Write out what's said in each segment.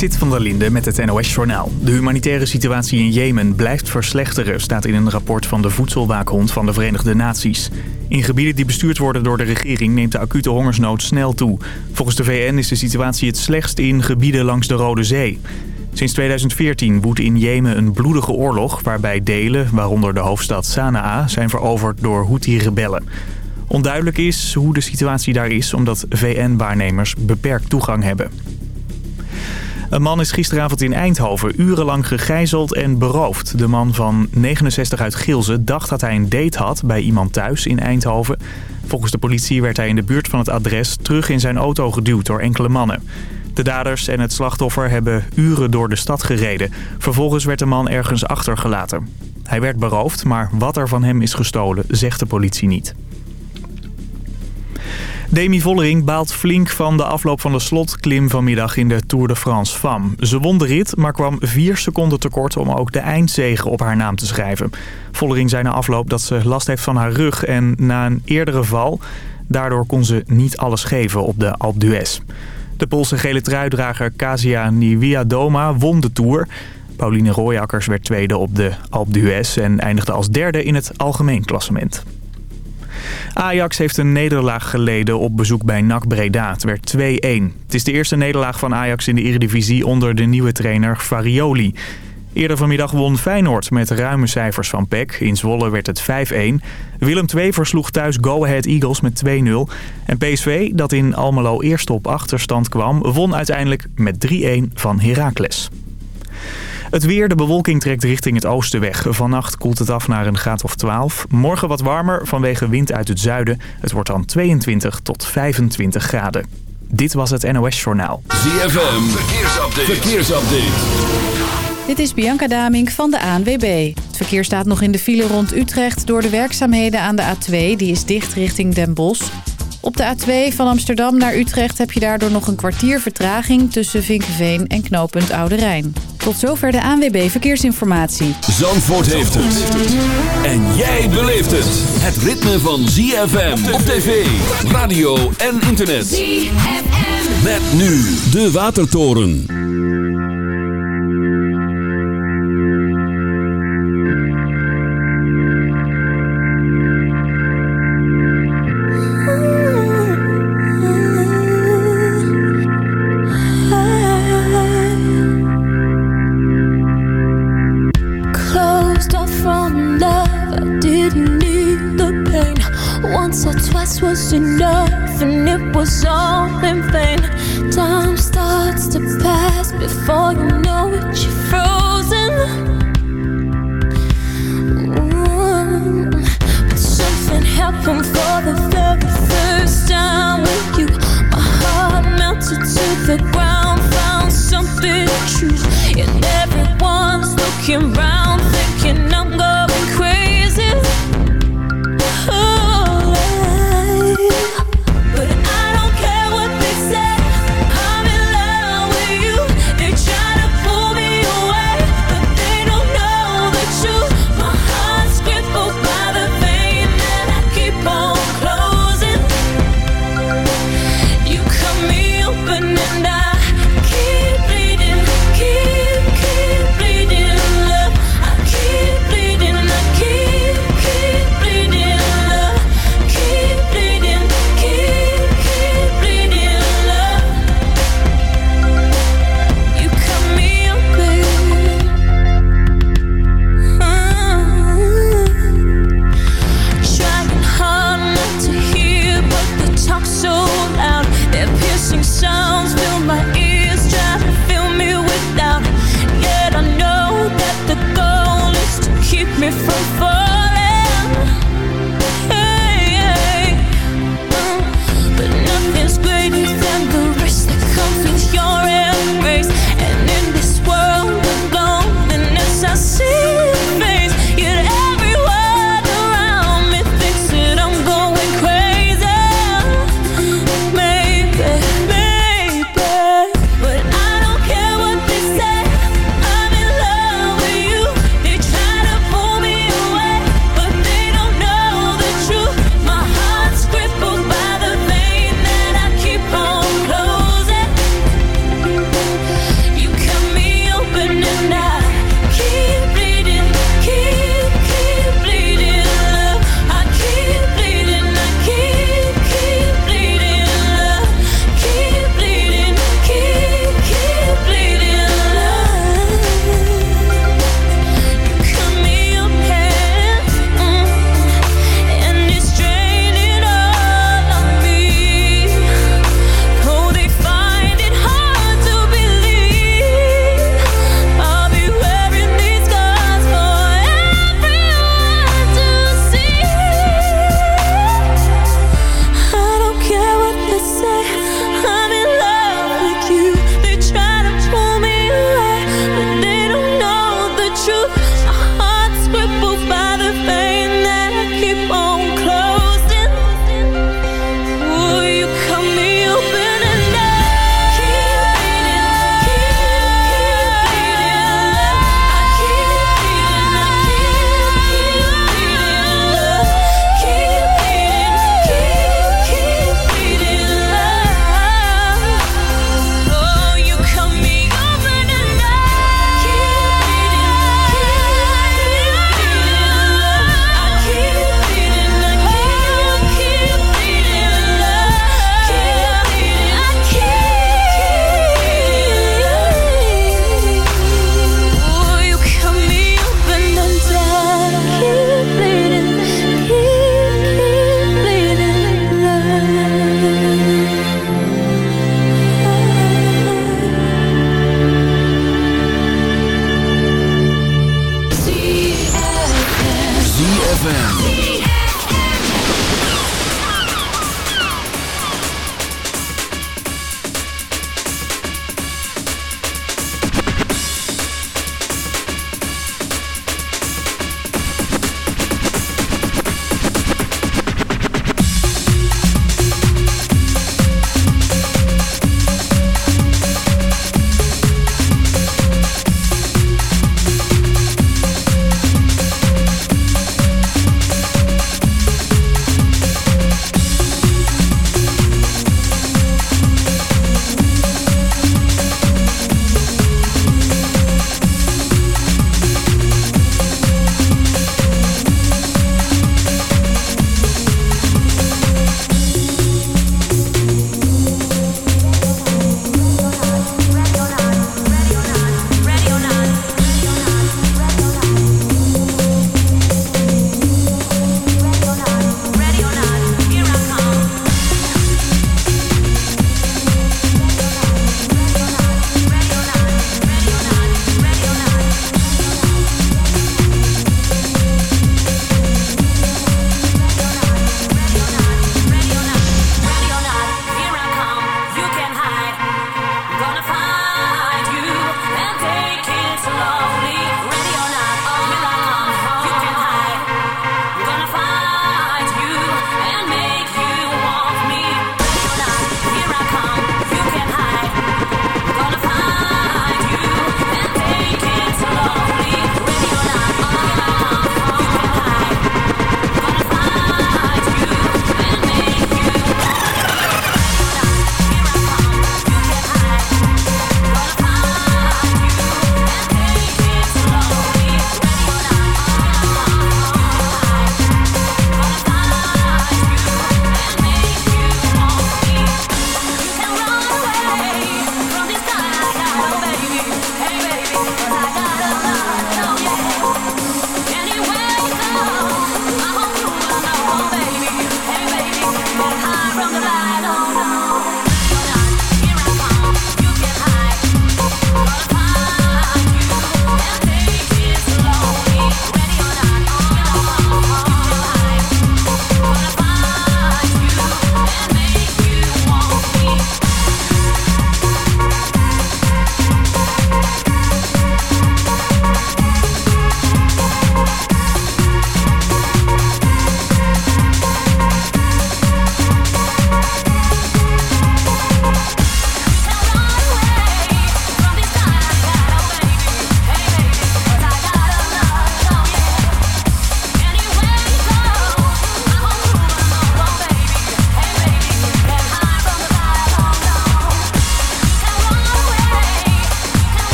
Zit van der Linde met het NOS-journaal. De humanitaire situatie in Jemen blijft verslechteren... staat in een rapport van de Voedselwaakhond van de Verenigde Naties. In gebieden die bestuurd worden door de regering... neemt de acute hongersnood snel toe. Volgens de VN is de situatie het slechtst in gebieden langs de Rode Zee. Sinds 2014 woedt in Jemen een bloedige oorlog... waarbij delen, waaronder de hoofdstad Sanaa, zijn veroverd door Houthi-rebellen. Onduidelijk is hoe de situatie daar is... omdat VN-waarnemers beperkt toegang hebben. Een man is gisteravond in Eindhoven urenlang gegijzeld en beroofd. De man van 69 uit Gilze dacht dat hij een date had bij iemand thuis in Eindhoven. Volgens de politie werd hij in de buurt van het adres terug in zijn auto geduwd door enkele mannen. De daders en het slachtoffer hebben uren door de stad gereden. Vervolgens werd de man ergens achtergelaten. Hij werd beroofd, maar wat er van hem is gestolen zegt de politie niet. Demi Vollering baalt flink van de afloop van de slotklim vanmiddag in de Tour de France FAM. Ze won de rit, maar kwam vier seconden tekort om ook de eindzege op haar naam te schrijven. Vollering zei na afloop dat ze last heeft van haar rug en na een eerdere val... daardoor kon ze niet alles geven op de Alpe d'Huez. De Poolse gele truidrager Kasia Niewiadoma won de Tour... Pauline Rooijakkers werd tweede op de Alpe d'Huez en eindigde als derde in het algemeen klassement. Ajax heeft een nederlaag geleden op bezoek bij NAC Breda. Het werd 2-1. Het is de eerste nederlaag van Ajax in de Eredivisie onder de nieuwe trainer Farioli. Eerder vanmiddag won Feyenoord met ruime cijfers van PEC. In Zwolle werd het 5-1. Willem II versloeg thuis Go Ahead Eagles met 2-0. En PSV, dat in Almelo eerst op achterstand kwam... won uiteindelijk met 3-1 van Heracles. Het weer, de bewolking trekt richting het oosten weg. Vannacht koelt het af naar een graad of 12. Morgen wat warmer vanwege wind uit het zuiden. Het wordt dan 22 tot 25 graden. Dit was het NOS Journaal. ZFM, verkeersupdate. verkeersupdate. Dit is Bianca Damink van de ANWB. Het verkeer staat nog in de file rond Utrecht door de werkzaamheden aan de A2. Die is dicht richting Den Bosch. Op de A2 van Amsterdam naar Utrecht heb je daardoor nog een kwartier vertraging... tussen Vinkenveen en knooppunt Oude Rijn. Tot zover de ANWB Verkeersinformatie. Zandvoort heeft het. En jij beleeft het. Het ritme van ZFM op tv, radio en internet. ZFM. Met nu de Watertoren. Was all in vain. Time starts to pass before you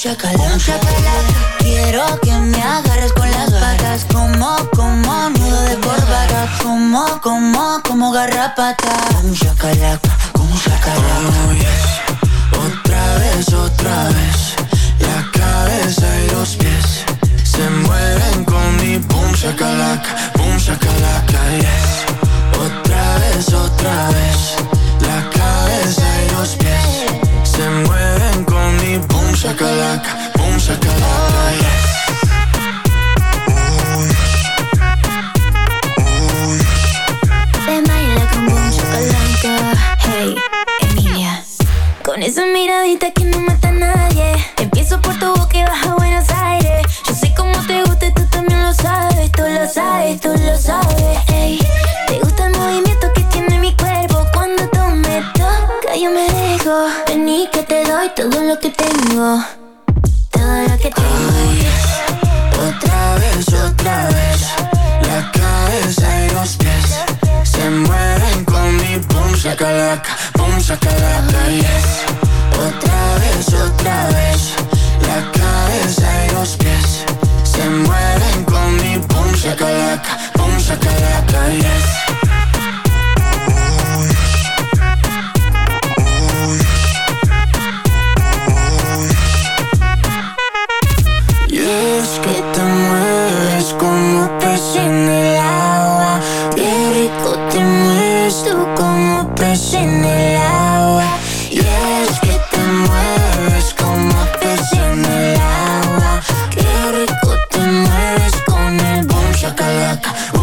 chacalón, chacalón. Quiero que me agarres con las patas, como, como nudo de corbata, como, como, como garrapata. Un chacalaca, como chacalaca. Oh, yes. Otra vez, otra vez 呃 America.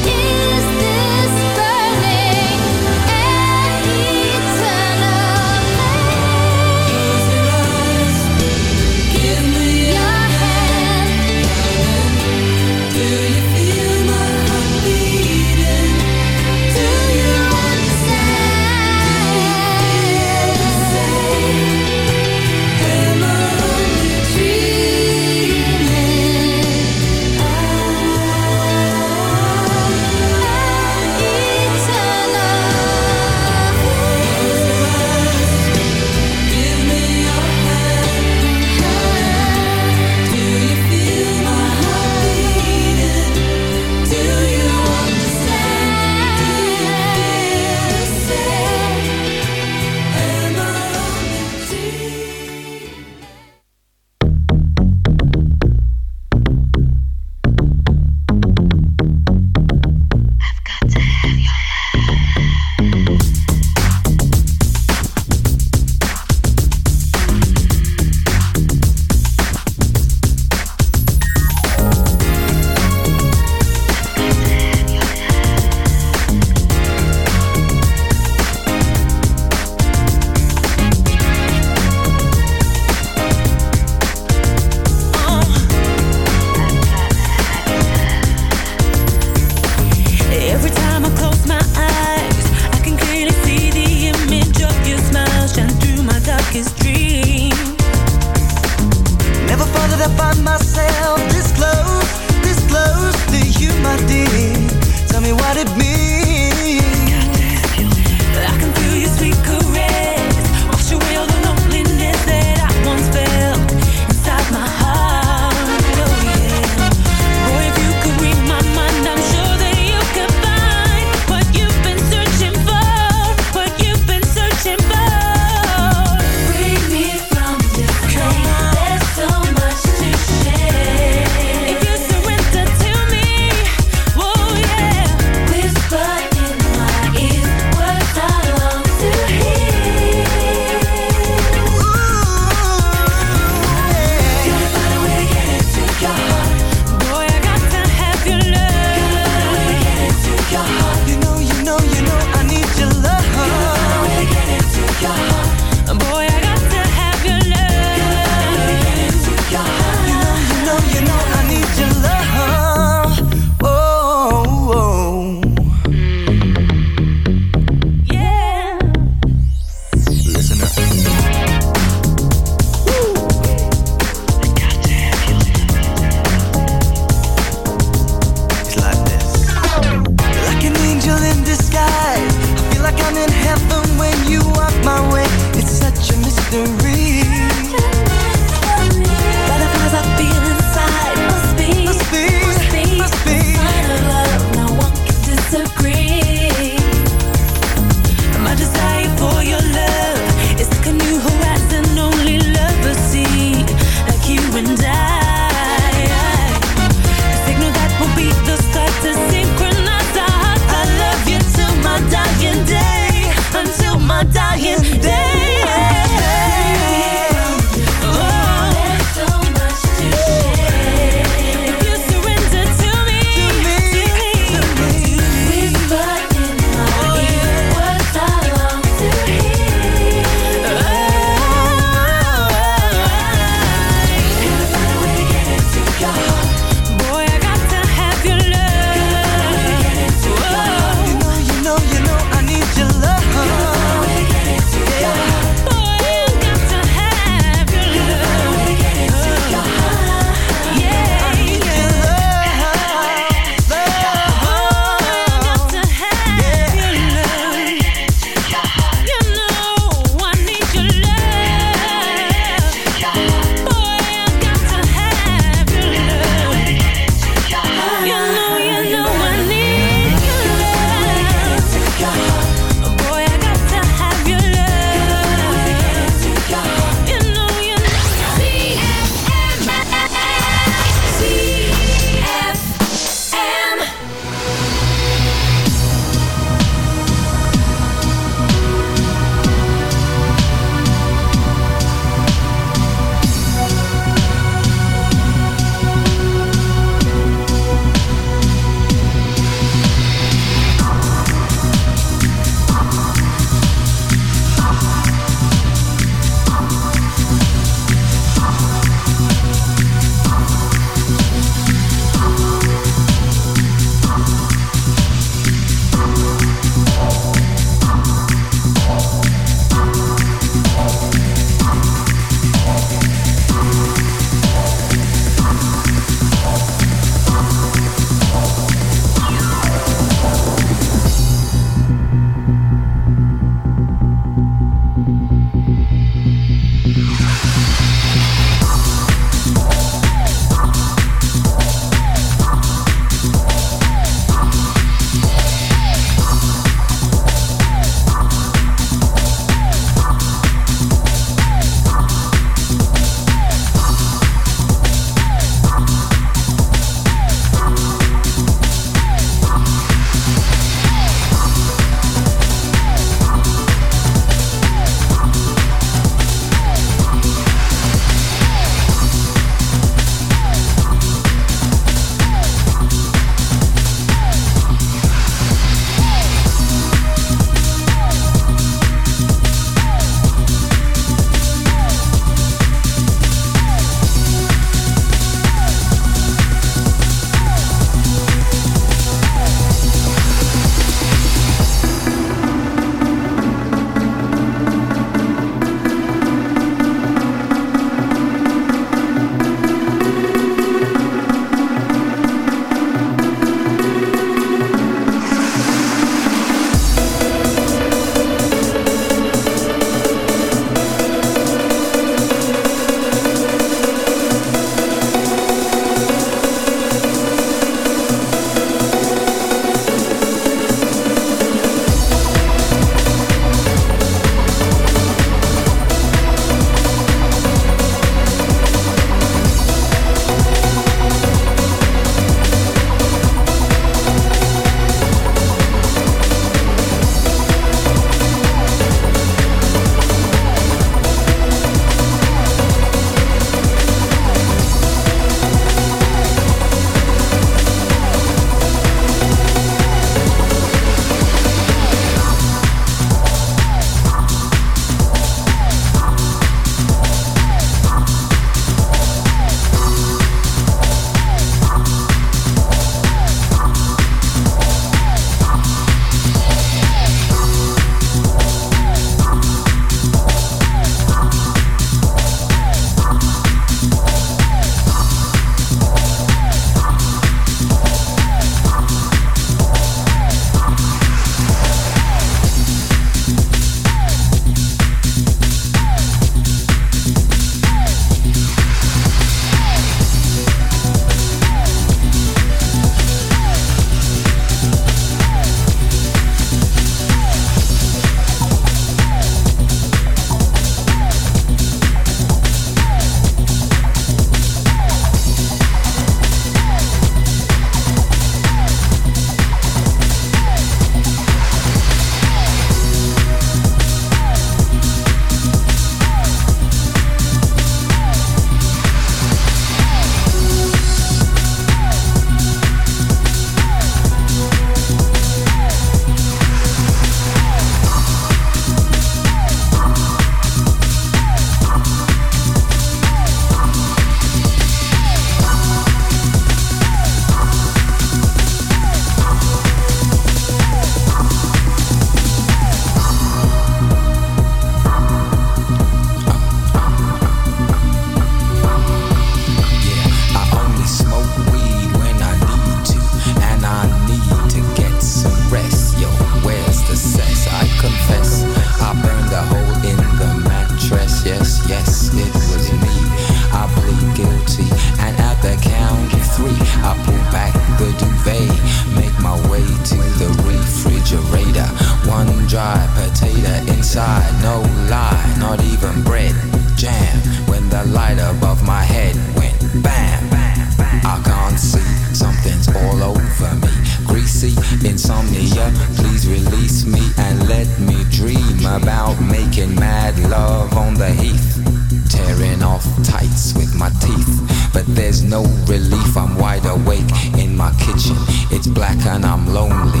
My kitchen. It's black and I'm lonely.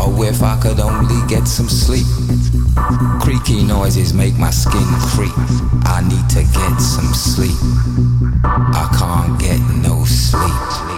Oh, if I could only get some sleep. Creaky noises make my skin creep. I need to get some sleep. I can't get no sleep.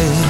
verte.